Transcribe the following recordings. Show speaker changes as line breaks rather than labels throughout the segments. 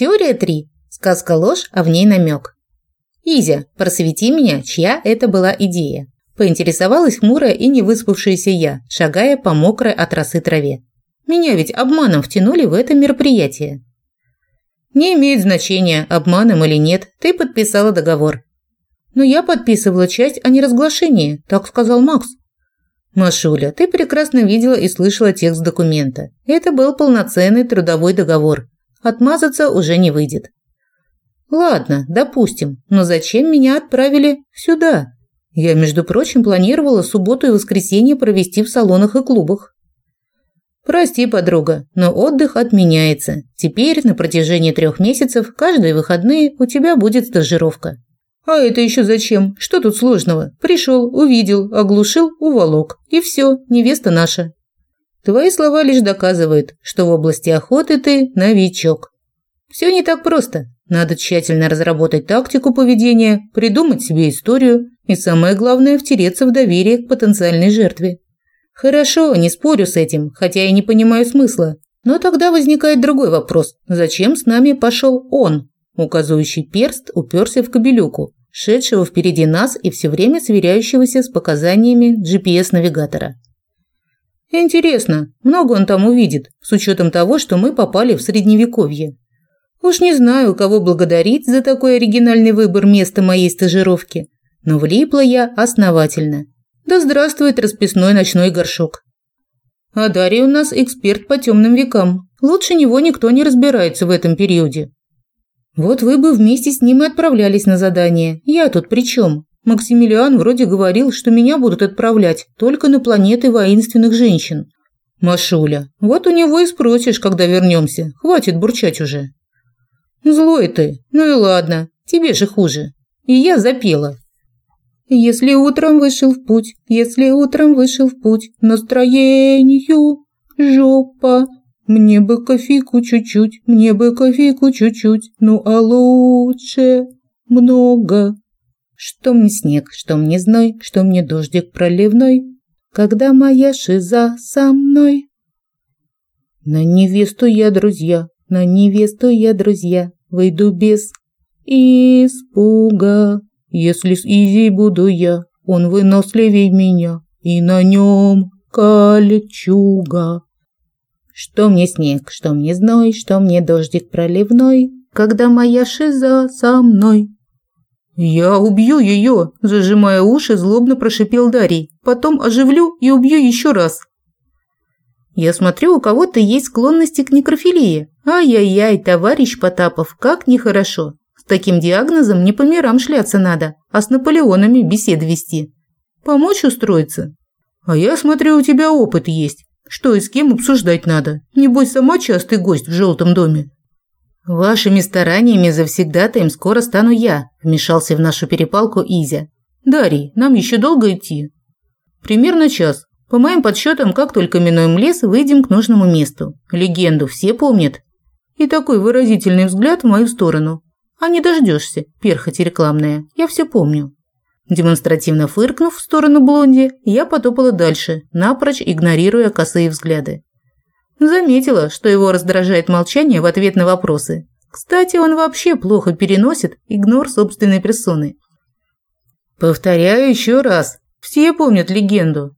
Теория 3. Сказка ложь, а в ней намек. Изя, просвети меня, чья это была идея. Поинтересовалась хмурая и невыспавшаяся я, шагая по мокрой от росы траве. Меня ведь обманом втянули в это мероприятие. Не имеет значения, обманом или нет, ты подписала договор. Но я подписывала часть о неразглашении, так сказал Макс. Машуля, ты прекрасно видела и слышала текст документа. Это был полноценный трудовой договор. Отмазаться уже не выйдет. Ладно, допустим, но зачем меня отправили сюда? Я, между прочим, планировала субботу и воскресенье провести в салонах и клубах. Прости, подруга, но отдых отменяется. Теперь на протяжении трех месяцев каждые выходные у тебя будет стажировка. А это еще зачем? Что тут сложного? Пришел, увидел, оглушил, уволок. И все, невеста наша. Твои слова лишь доказывают, что в области охоты ты новичок. Все не так просто. Надо тщательно разработать тактику поведения, придумать себе историю и, самое главное, втереться в доверие к потенциальной жертве. Хорошо, не спорю с этим, хотя и не понимаю смысла. Но тогда возникает другой вопрос. Зачем с нами пошел он? Указывающий перст уперся в кабелюку, шедшего впереди нас и все время сверяющегося с показаниями GPS-навигатора. Интересно, много он там увидит, с учетом того, что мы попали в средневековье. Уж не знаю, кого благодарить за такой оригинальный выбор места моей стажировки, но влипла я основательно. Да здравствует расписной ночной горшок. А Дарья у нас эксперт по темным векам. Лучше него никто не разбирается в этом периоде. Вот вы бы вместе с ним и отправлялись на задание. Я тут при чем? Максимилиан вроде говорил, что меня будут отправлять только на планеты воинственных женщин. Машуля, вот у него и спросишь, когда вернемся. Хватит бурчать уже. Злой ты. Ну и ладно, тебе же хуже. И я запела. Если утром вышел в путь, если утром вышел в путь, настроению жопа, мне бы кофейку чуть-чуть, мне бы кофейку чуть-чуть, ну а лучше много. Что мне снег, что мне зной, что мне дождик проливной, когда моя шиза со мной. На невесту я, друзья, на невесту я, друзья, выйду без испуга. Если с Изи буду я, он выносливей меня, и на нем кольчуга. Что мне снег, что мне зной, что мне дождик проливной, когда моя шиза со мной. «Я убью ее!» – зажимая уши, злобно прошипел Дарий. «Потом оживлю и убью еще раз». «Я смотрю, у кого-то есть склонности к некрофилии. Ай-яй-яй, товарищ Потапов, как нехорошо таким диагнозом не по мирам шляться надо, а с Наполеонами бесед вести. Помочь устроиться? А я смотрю, у тебя опыт есть. Что и с кем обсуждать надо. Небось, сама частый гость в желтом доме. Вашими стараниями завсегда-то им скоро стану я, вмешался в нашу перепалку Изя. Дарий, нам еще долго идти? Примерно час. По моим подсчетам, как только минуем лес, выйдем к нужному месту. Легенду все помнят. И такой выразительный взгляд в мою сторону. А не дождешься, перхоть рекламная, я все помню. Демонстративно фыркнув в сторону Блонди, я потопала дальше, напрочь игнорируя косые взгляды. Заметила, что его раздражает молчание в ответ на вопросы. Кстати, он вообще плохо переносит игнор собственной персоны. Повторяю еще раз, все помнят легенду.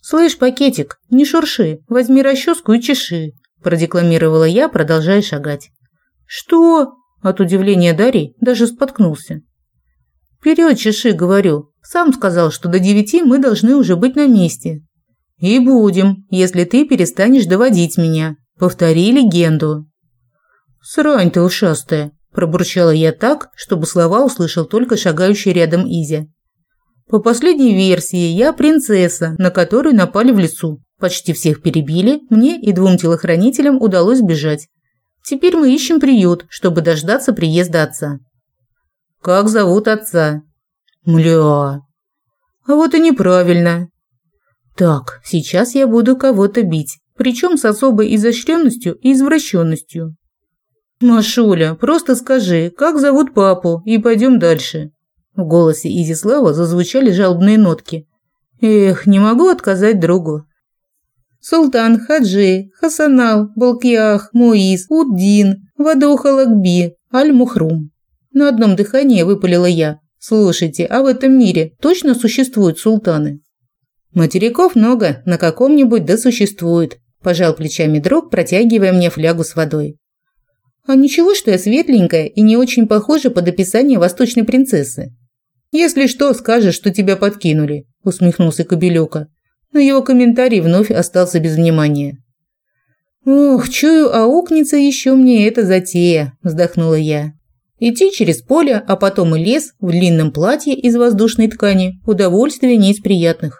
«Слышь, пакетик, не шурши, возьми расческу и чеши», – продекламировала я, продолжая шагать. «Что?» От удивления Дарий даже споткнулся. «Вперед, чеши, говорю. Сам сказал, что до девяти мы должны уже быть на месте. И будем, если ты перестанешь доводить меня. Повтори легенду». «Срань ты ушастая», – пробурчала я так, чтобы слова услышал только шагающий рядом Изя. По последней версии, я принцесса, на которую напали в лесу. Почти всех перебили, мне и двум телохранителям удалось бежать. Теперь мы ищем приют, чтобы дождаться приезда отца. Как зовут отца? Мля. А вот и неправильно. Так, сейчас я буду кого-то бить, причем с особой изощренностью и извращенностью. Машуля, просто скажи, как зовут папу, и пойдем дальше. В голосе Изислава зазвучали жалобные нотки. Эх, не могу отказать другу. Султан, Хаджи, Хасанал, Балкиах, Муиз, Уддин, Вадохалакби, Аль-Мухрум. На одном дыхании выпалила я. Слушайте, а в этом мире точно существуют султаны? Материков много, на каком-нибудь да существует, пожал плечами друг, протягивая мне флягу с водой. А ничего, что я светленькая и не очень похожа под описание восточной принцессы. Если что, скажешь, что тебя подкинули, усмехнулся Кобелюка. Но его комментарий вновь остался без внимания. Ох, чую, аукнется еще мне эта затея, вздохнула я. Идти через поле, а потом и лес в длинном платье из воздушной ткани – удовольствие не из приятных.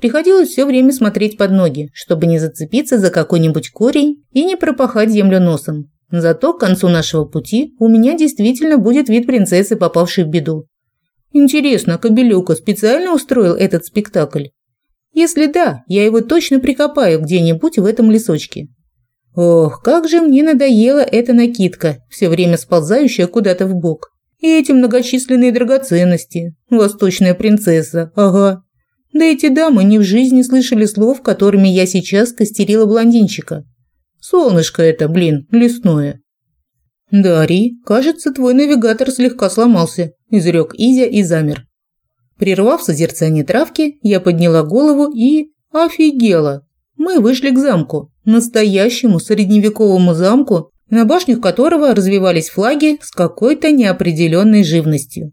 Приходилось все время смотреть под ноги, чтобы не зацепиться за какой-нибудь корень и не пропахать землю носом. Зато к концу нашего пути у меня действительно будет вид принцессы, попавшей в беду. Интересно, Кобелюка специально устроил этот спектакль? Если да, я его точно прикопаю где-нибудь в этом лесочке. Ох, как же мне надоела эта накидка, все время сползающая куда-то в бок. И эти многочисленные драгоценности. Восточная принцесса, ага. Да эти дамы ни в жизни слышали слов, которыми я сейчас костерила блондинчика. Солнышко это, блин, лесное. «Дарий, кажется, твой навигатор слегка сломался», – изрек Изя и замер. Прервав созерцание травки, я подняла голову и... офигела. Мы вышли к замку, настоящему средневековому замку, на башнях которого развивались флаги с какой-то неопределенной живностью.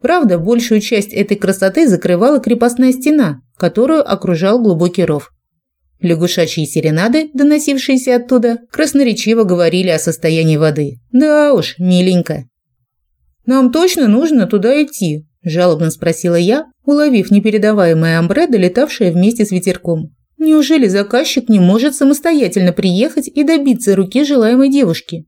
Правда, большую часть этой красоты закрывала крепостная стена, которую окружал глубокий ров. Лягушачьи серенады, доносившиеся оттуда, красноречиво говорили о состоянии воды. Да уж, миленько. «Нам точно нужно туда идти?» – жалобно спросила я, уловив непередаваемое амбре, долетавшее вместе с ветерком. «Неужели заказчик не может самостоятельно приехать и добиться руки желаемой девушки?»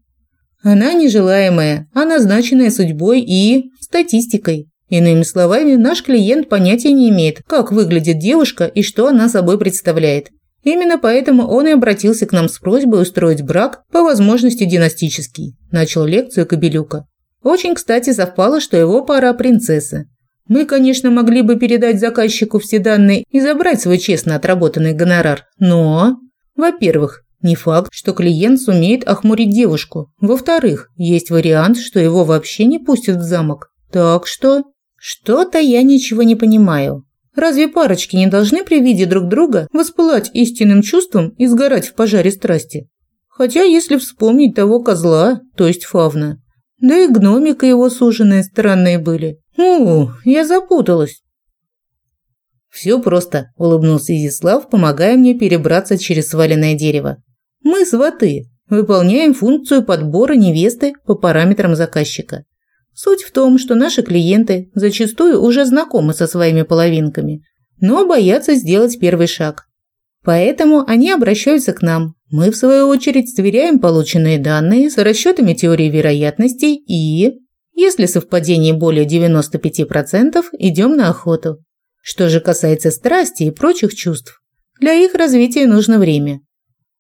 Она нежелаемая, а назначенная судьбой и статистикой. Иными словами, наш клиент понятия не имеет, как выглядит девушка и что она собой представляет. Именно поэтому он и обратился к нам с просьбой устроить брак, по возможности династический. Начал лекцию Кобелюка. Очень, кстати, совпало, что его пара принцесса. Мы, конечно, могли бы передать заказчику все данные и забрать свой честно отработанный гонорар, но... Во-первых, не факт, что клиент сумеет охмурить девушку. Во-вторых, есть вариант, что его вообще не пустят в замок. Так что... Что-то я ничего не понимаю. Разве парочки не должны при виде друг друга воспылать истинным чувством и сгорать в пожаре страсти? Хотя, если вспомнить того козла, то есть фавна, да и гномик и его суженые странные были. У, я запуталась. Все просто, улыбнулся Изислав, помогая мне перебраться через сваленное дерево. Мы сваты, выполняем функцию подбора невесты по параметрам заказчика. Суть в том, что наши клиенты зачастую уже знакомы со своими половинками, но боятся сделать первый шаг. Поэтому они обращаются к нам. Мы, в свою очередь, сверяем полученные данные с расчетами теории вероятностей и, если совпадение более 95%, идем на охоту. Что же касается страсти и прочих чувств, для их развития нужно время.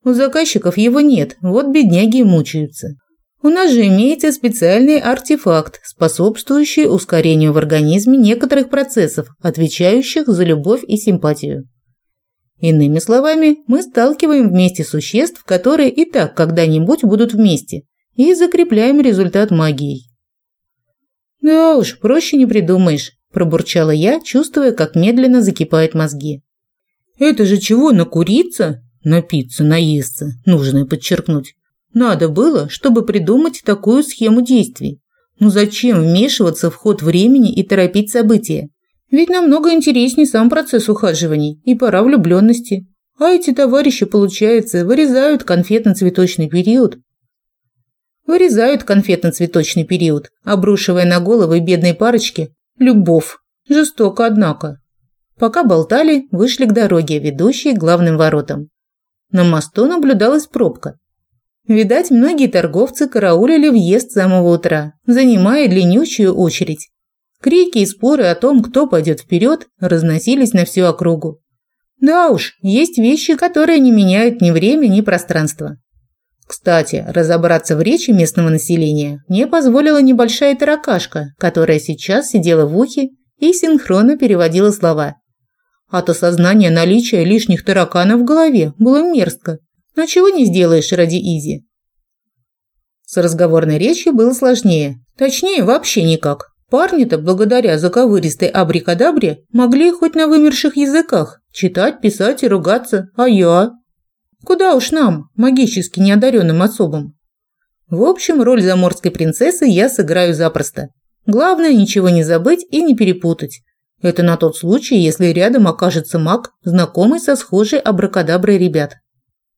У заказчиков его нет, вот бедняги мучаются. У нас же имеется специальный артефакт, способствующий ускорению в организме некоторых процессов, отвечающих за любовь и симпатию. Иными словами, мы сталкиваем вместе существ, которые и так когда-нибудь будут вместе, и закрепляем результат магией. «Да уж, проще не придумаешь», – пробурчала я, чувствуя, как медленно закипают мозги. «Это же чего, накуриться? Напиться, наесться, нужно подчеркнуть. Надо было, чтобы придумать такую схему действий. Но зачем вмешиваться в ход времени и торопить события? Ведь намного интереснее сам процесс ухаживаний и пора влюбленности. А эти товарищи, получается, вырезают конфетно-цветочный период. Вырезают конфетно-цветочный период, обрушивая на головы бедной парочки любовь. Жестоко, однако. Пока болтали, вышли к дороге, ведущей к главным воротам. На мосту наблюдалась пробка. Видать, многие торговцы караулили въезд с самого утра, занимая длиннющую очередь. Крики и споры о том, кто пойдет вперед, разносились на всю округу. Да уж, есть вещи, которые не меняют ни время, ни пространство. Кстати, разобраться в речи местного населения мне позволила небольшая таракашка, которая сейчас сидела в ухе и синхронно переводила слова. От осознания наличия лишних тараканов в голове было мерзко. Но чего не сделаешь ради Изи. С разговорной речью было сложнее. Точнее, вообще никак. Парни-то, благодаря заковыристой абрикадабре, могли хоть на вымерших языках читать, писать и ругаться, а я? Куда уж нам, магически неодаренным особам? В общем, роль заморской принцессы я сыграю запросто. Главное, ничего не забыть и не перепутать. Это на тот случай, если рядом окажется маг, знакомый со схожей абракадаброй ребят.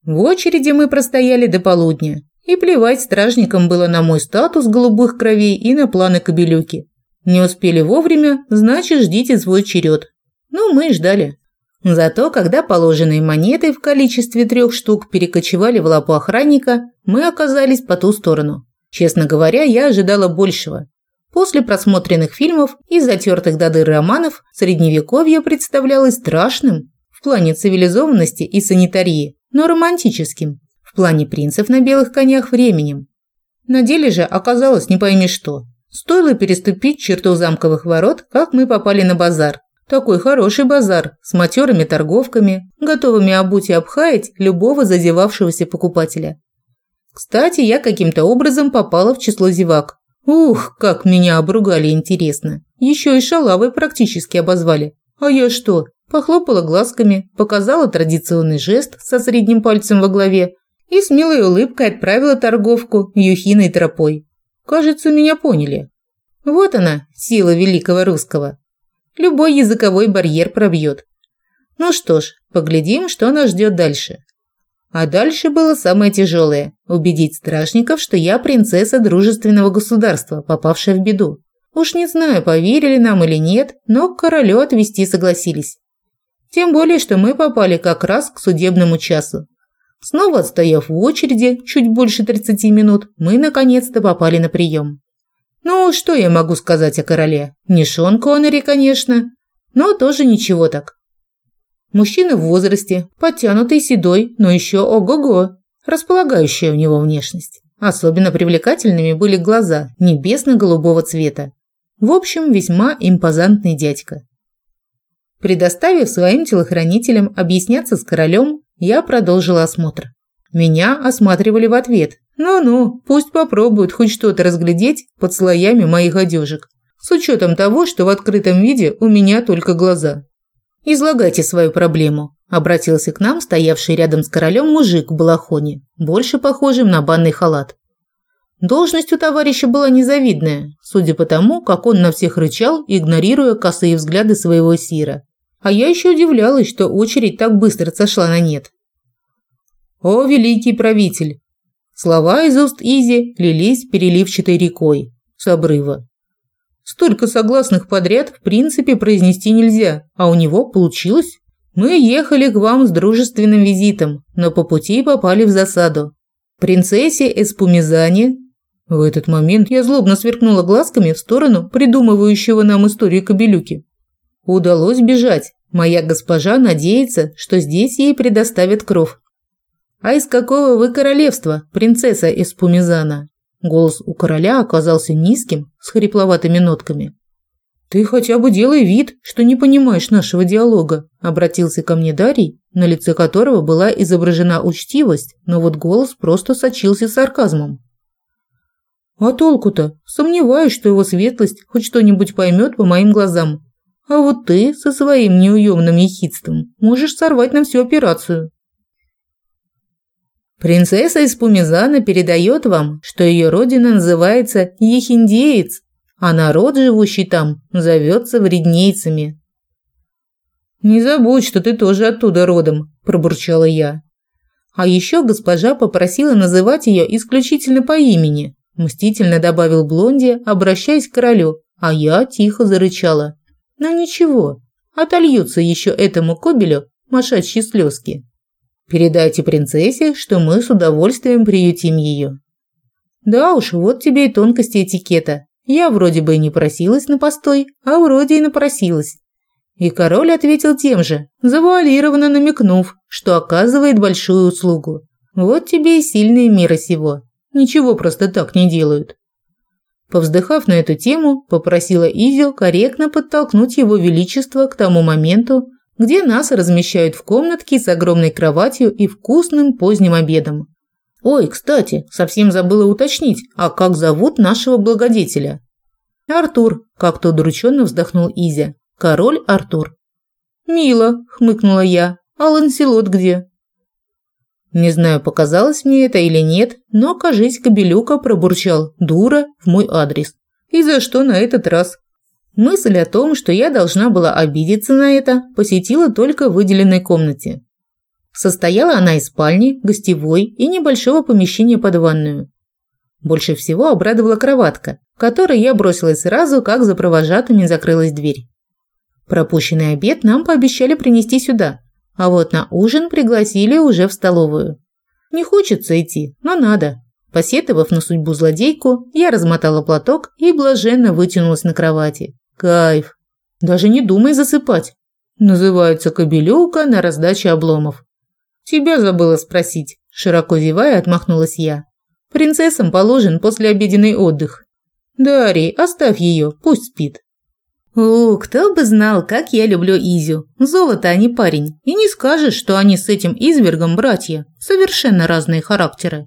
В очереди мы простояли до полудня. И плевать стражникам было на мой статус голубых кровей и на планы кобелюки. Не успели вовремя, значит, ждите свой черед. Ну, мы ждали. Зато, когда положенные монеты в количестве трех штук перекочевали в лапу охранника, мы оказались по ту сторону. Честно говоря, я ожидала большего. После просмотренных фильмов и затертых до дыр романов, средневековье представлялось страшным в плане цивилизованности и санитарии, но романтическим в плане принцев на белых конях временем. На деле же оказалось не пойми что. Стоило переступить черту замковых ворот, как мы попали на базар. Такой хороший базар, с матерыми торговками, готовыми обуть и обхаять любого зазевавшегося покупателя. Кстати, я каким-то образом попала в число зевак. Ух, как меня обругали, интересно. Еще и шалавой практически обозвали. А я что? Похлопала глазками, показала традиционный жест со средним пальцем во главе и с милой улыбкой отправила торговку юхиной тропой. Кажется, меня поняли. Вот она, сила великого русского. Любой языковой барьер пробьет. Ну что ж, поглядим, что нас ждет дальше. А дальше было самое тяжелое – убедить стражников, что я принцесса дружественного государства, попавшая в беду. Уж не знаю, поверили нам или нет, но к королю отвезти согласились. Тем более, что мы попали как раз к судебному часу. Снова отстояв в очереди чуть больше 30 минут, мы наконец-то попали на прием. Ну, что я могу сказать о короле? Не Шон Коннери, конечно, но тоже ничего так. Мужчина в возрасте, подтянутый, седой, но еще ого-го, располагающая у него внешность. Особенно привлекательными были глаза небесно-голубого цвета. В общем, весьма импозантный дядька. Предоставив своим телохранителям объясняться с королем, я продолжила осмотр. Меня осматривали в ответ. Ну-ну, пусть попробуют хоть что-то разглядеть под слоями моих одежек. С учетом того, что в открытом виде у меня только глаза. «Излагайте свою проблему», – обратился к нам стоявший рядом с королем мужик в балахоне, больше похожим на банный халат. Должность у товарища была незавидная, судя по тому, как он на всех рычал, игнорируя косые взгляды своего сира. А я еще удивлялась, что очередь так быстро сошла на нет. «О, великий правитель!» Слова из уст Изи лились переливчатой рекой с обрыва. Столько согласных подряд в принципе произнести нельзя, а у него получилось. Мы ехали к вам с дружественным визитом, но по пути попали в засаду. Принцессе Эспумизане в этот момент я злобно сверкнула глазками в сторону придумывающего нам историю кобелюки. Удалось бежать. Моя госпожа надеется, что здесь ей предоставят кров. А из какого вы королевства, принцесса из Пумизана? Голос у короля оказался низким, с хрипловатыми нотками. Ты хотя бы делай вид, что не понимаешь нашего диалога, обратился ко мне Дарий, на лице которого была изображена учтивость, но вот голос просто сочился сарказмом. А толку-то? Сомневаюсь, что его светлость хоть что-нибудь поймет по моим глазам. А вот ты со своим неуемным ехидством можешь сорвать нам всю операцию. Принцесса из Пумизана передает вам, что ее родина называется Ехиндеец, а народ, живущий там, зовется вреднейцами. «Не забудь, что ты тоже оттуда родом», – пробурчала я. А еще госпожа попросила называть ее исключительно по имени, мстительно добавил Блонди, обращаясь к королю, а я тихо зарычала. Но ничего, отольются еще этому кобелю мошачьи слезки. Передайте принцессе, что мы с удовольствием приютим ее. Да уж, вот тебе и тонкости этикета. Я вроде бы и не просилась на постой, а вроде и напросилась. И король ответил тем же, завуалированно намекнув, что оказывает большую услугу. Вот тебе и сильные мира сего. Ничего просто так не делают. Повздыхав на эту тему, попросила Изю корректно подтолкнуть его величество к тому моменту, где нас размещают в комнатке с огромной кроватью и вкусным поздним обедом. Ой, кстати, совсем забыла уточнить, а как зовут нашего благодетеля? Артур, как-то удрученно вздохнул Изя. Король Артур. Мило, хмыкнула я. А Ланселот где? Не знаю, показалось мне это или нет, но, кажись, Кобелюка пробурчал «дура» в мой адрес. И за что на этот раз? Мысль о том, что я должна была обидеться на это, посетила только в выделенной комнате. Состояла она из спальни, гостевой и небольшого помещения под ванную. Больше всего обрадовала кроватка, которой я бросилась сразу, как за провожатыми закрылась дверь. Пропущенный обед нам пообещали принести сюда, а вот на ужин пригласили уже в столовую. Не хочется идти, но надо. Посетовав на судьбу злодейку, я размотала платок и блаженно вытянулась на кровати. Кайф. Даже не думай засыпать. Называется кобелюка на раздаче обломов. Тебя забыла спросить, широко зевая, отмахнулась я. Принцессам положен послеобеденный отдых. Дарий, оставь ее, пусть спит. О, кто бы знал, как я люблю Изю. Золото, а не парень. И не скажешь, что они с этим извергом братья. Совершенно разные характеры.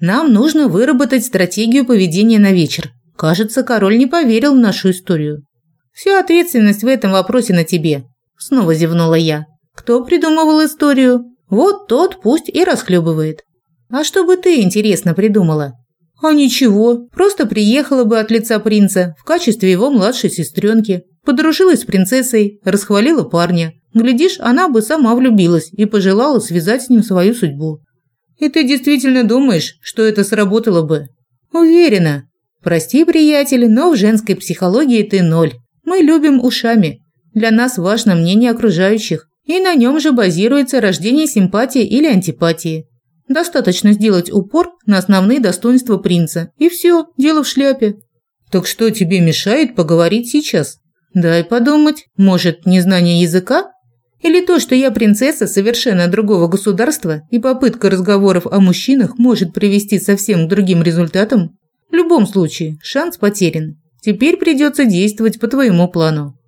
Нам нужно выработать стратегию поведения на вечер. Кажется, король не поверил в нашу историю. Вся ответственность в этом вопросе на тебе. Снова зевнула я. Кто придумывал историю? Вот тот пусть и расхлебывает. А что бы ты, интересно, придумала? А ничего, просто приехала бы от лица принца в качестве его младшей сестренки, подружилась с принцессой, расхвалила парня. Глядишь, она бы сама влюбилась и пожелала связать с ним свою судьбу. И ты действительно думаешь, что это сработало бы? Уверена. Прости, приятель, но в женской психологии ты ноль. Мы любим ушами. Для нас важно мнение окружающих, и на нем же базируется рождение симпатии или антипатии. Достаточно сделать упор на основные достоинства принца, и все, дело в шляпе. Так что тебе мешает поговорить сейчас? Дай подумать, может, незнание языка? Или то, что я принцесса совершенно другого государства, и попытка разговоров о мужчинах может привести совсем к другим результатам? В любом случае, шанс потерян. Теперь придется действовать по твоему плану.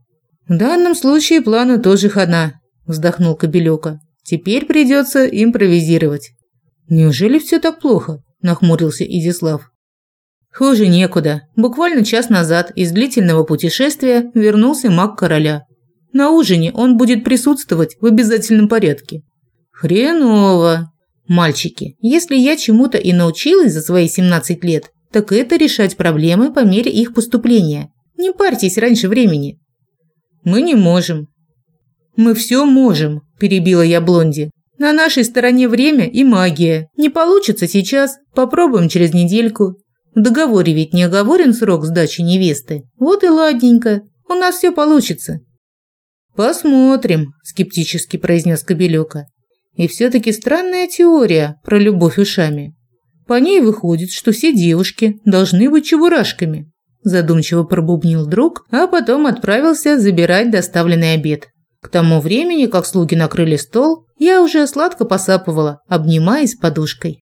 В данном случае плана тоже хана, вздохнул Кобелёка. Теперь придется импровизировать. Неужели все так плохо? нахмурился Изислав. Хуже некуда. Буквально час назад из длительного путешествия вернулся маг короля. На ужине он будет присутствовать в обязательном порядке. Хреново. Мальчики, если я чему-то и научилась за свои 17 лет, так это решать проблемы по мере их поступления. Не парьтесь раньше времени. Мы не можем. Мы все можем, перебила я Блонди. На нашей стороне время и магия. Не получится сейчас, попробуем через недельку. В договоре ведь не оговорен срок сдачи невесты. Вот и ладненько. У нас все получится. Посмотрим, скептически произнес Кобелёка. И все таки странная теория про любовь ушами. По ней выходит, что все девушки должны быть чебурашками. Задумчиво пробубнил друг, а потом отправился забирать доставленный обед. К тому времени, как слуги накрыли стол, я уже сладко посапывала, обнимаясь подушкой.